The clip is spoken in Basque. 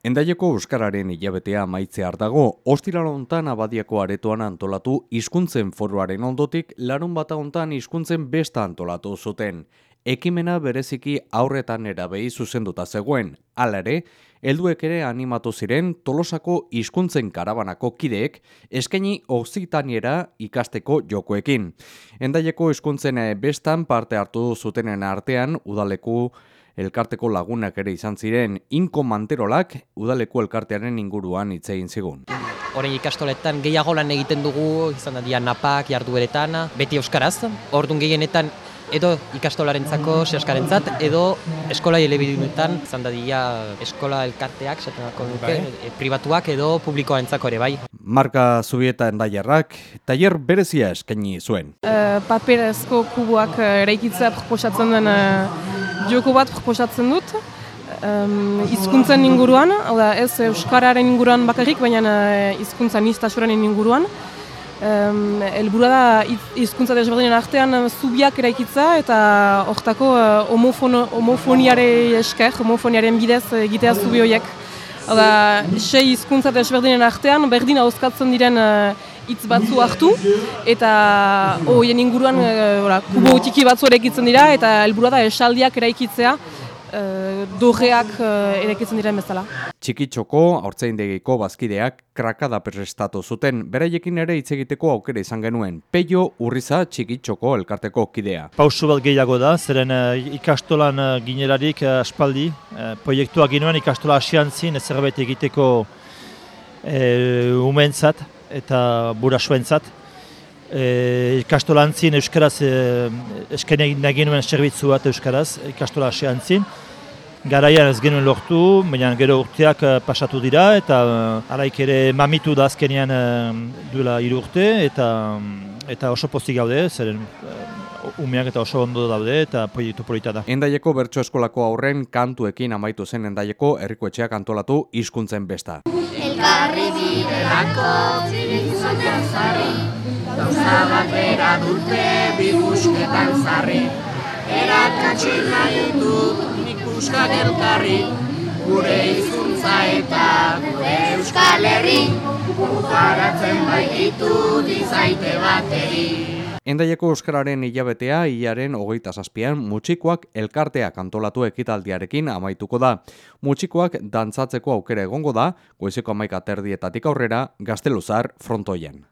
Endaieko Euskararen hilabetea maitzear dago, ostirala hontan abadiako aretoan antolatu hizkuntzen foruaren ondotik, larun bata hontan hizkuntzen besta antolatu zuten. Ekimena bereziki aurretan erabei zuzenduta zegoen. Hala ere, helduek ere animatu ziren Tolosako hizkuntzen karabanako kideek eskaini okzitaniera ikasteko jokoekin. Endaieko hizkuntzen bestan parte hartu zutenen artean udaleku elkarteko lagunak ere izan ziren inko manterolak udaleko elkartearen inguruan hitz egin zigun. Horein ikastoletan gehiago lan egiten dugu, izan da dia napak, jardueretan, beti euskaraz. Ordun gehienetan edo ikastolarentzako sehaskarentzat edo eskola elebidunetan izan da dia eskola elkarteak, nuke, bai. e, pribatuak edo publikoarentzako ere bai. Marka Zubieta endaiarrak, tailer berezia eskaini zuen. Uh, paperezko kubuak uh, eraikitzea proposatzen den uh, joko bat proposatzen dut, um, izkuntzen inguruan, hau da ez Euskararen inguruan bakarrik, baina uh, izkuntzan iztasuraren inguruan. Um, elbura da izkuntza desberdinen artean zubiak eraikitza eta hortako uh, homofoniare esker, homofoniaren bidez egitea zubi horiek. Hau sei izkuntza desberdinen artean berdin hauzkatzen diren hitz batzu hartu eta hoien inguruan e, kubo tiki batzu eraikitzen dira eta helburua da esaldiak eraikitzea e, dogeak e, eraikitzen dira bezala. Txikitxoko aurtzaindegiko bazkideak krakada prestatu zuten beraiekin ere hitz egiteko aukera izan genuen. Peio Urriza Txikitxoko elkarteko kidea. Pausu bat gehiago da, zeren ikastolan ginerarik aspaldi, uh, proiektua ginuen ikastola asiantzin zerbait egiteko uh, umentzat eta burasuentzat. E, ikastolantzin euskaraz e, eskaini nahi genuen zerbitzu bat euskaraz ikastola antzin. Garaian ez genuen lortu, baina gero urteak e, pasatu dira eta e, araik ere mamitu da azkenean e, duela hiru urte eta eta oso pozik gaude, zeren umeak eta oso ondo daude eta proiektu polita da. Endaieko bertso eskolako aurren kantuekin amaitu zen endaieko herrikoetxeak antolatu hizkuntzen besta. Elkarri biderako zibilizazioan zarri, gauza bat bera dute bibusketan zarri, erakatsi nahi dut ikuskak elkarri, gure hizkuntza eta gure euskal herri, Bukaratzen baititu dizaite bateri. Endaiako Euskararen hilabetea hilaren hogeita zazpian mutxikoak elkarteak antolatu ekitaldiarekin amaituko da. Mutxikoak dantzatzeko aukera egongo da, goizeko amaika terdietatik aurrera, gazteluzar frontoien.